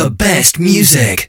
The best music.